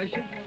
I should.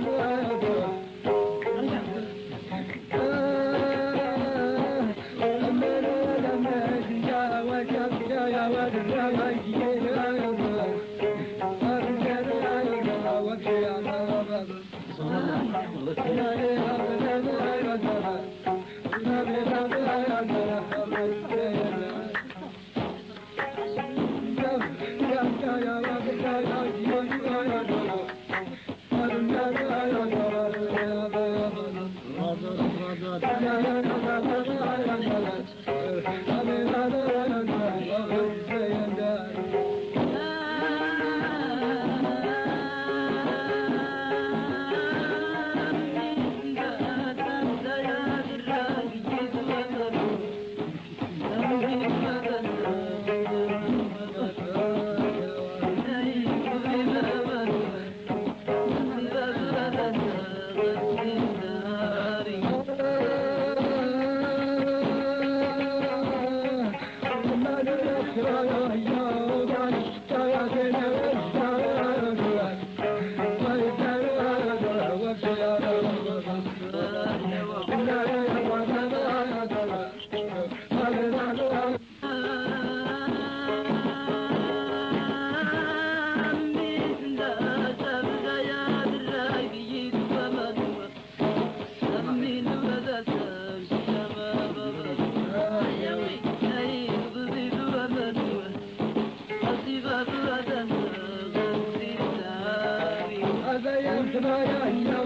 love. Hare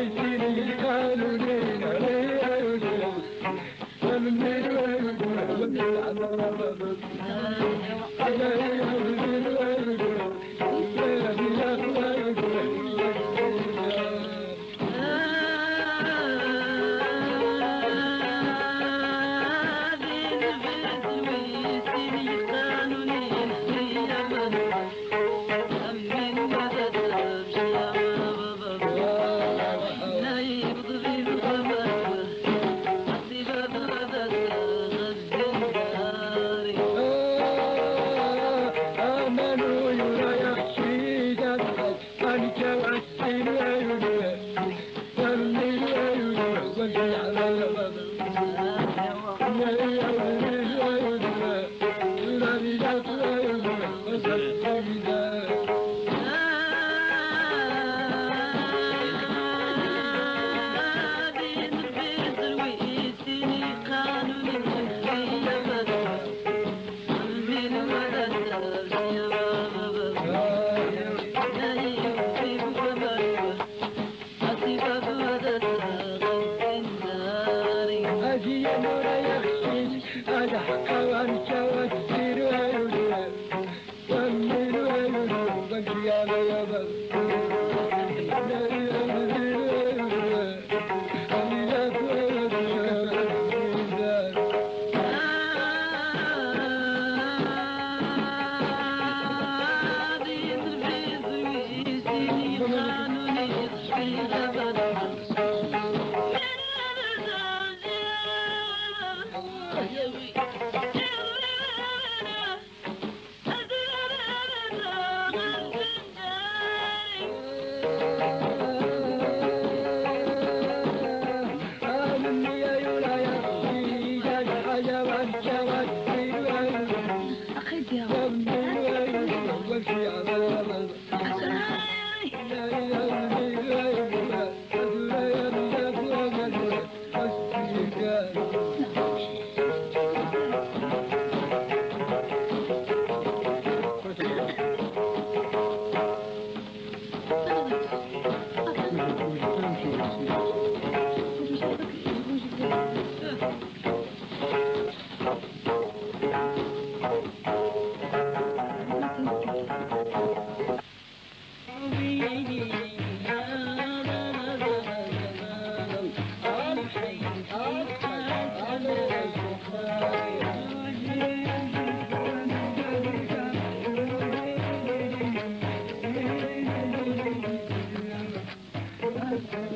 good.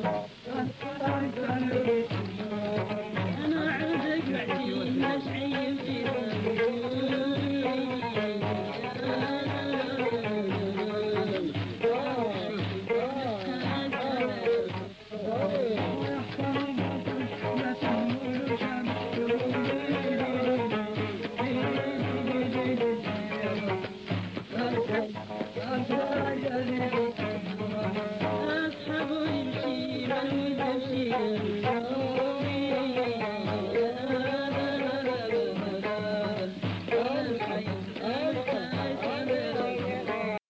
Bye.